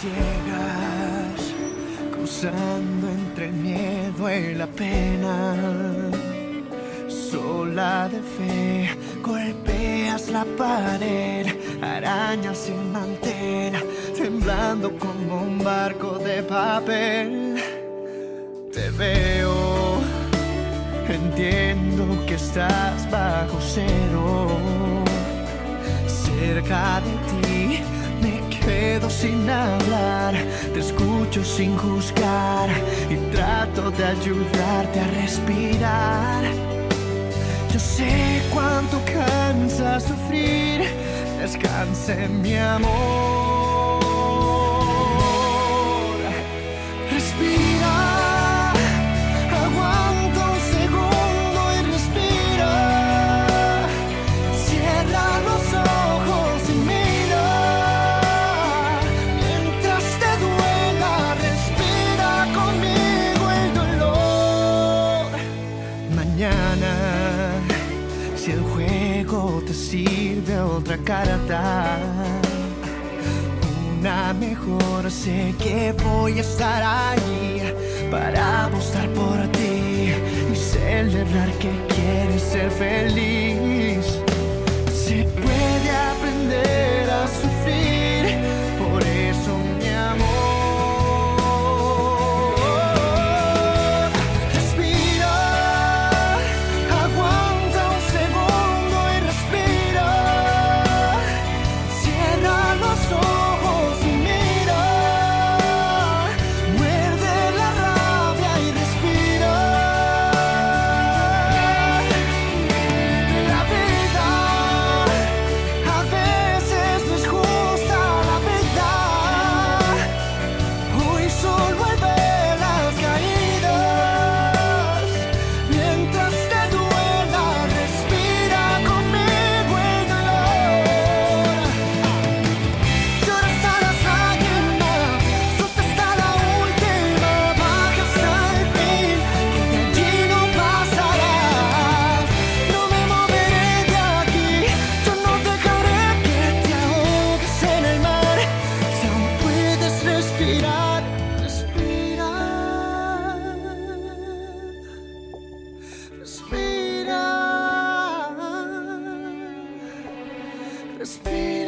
ciegas, cruzando entre el miedo y la pena. Sola de fe, golpeas la pared, arañas sin mantel, temblando como un barco de papel. Te veo, entiendo que estás bajo cero, cerca de ti quedo sin hablar, te escucho sin juzgar y trato de ayudarte a respirar. Yo sé cuánto cansa sufrir, descanse mi amor. Mañana, si el juego te sirve otra carta una mejor. Sé que voy a estar ahí para apostar por ti y celebrar que quieres ser feliz. respirar, respirar, respirar, respirar.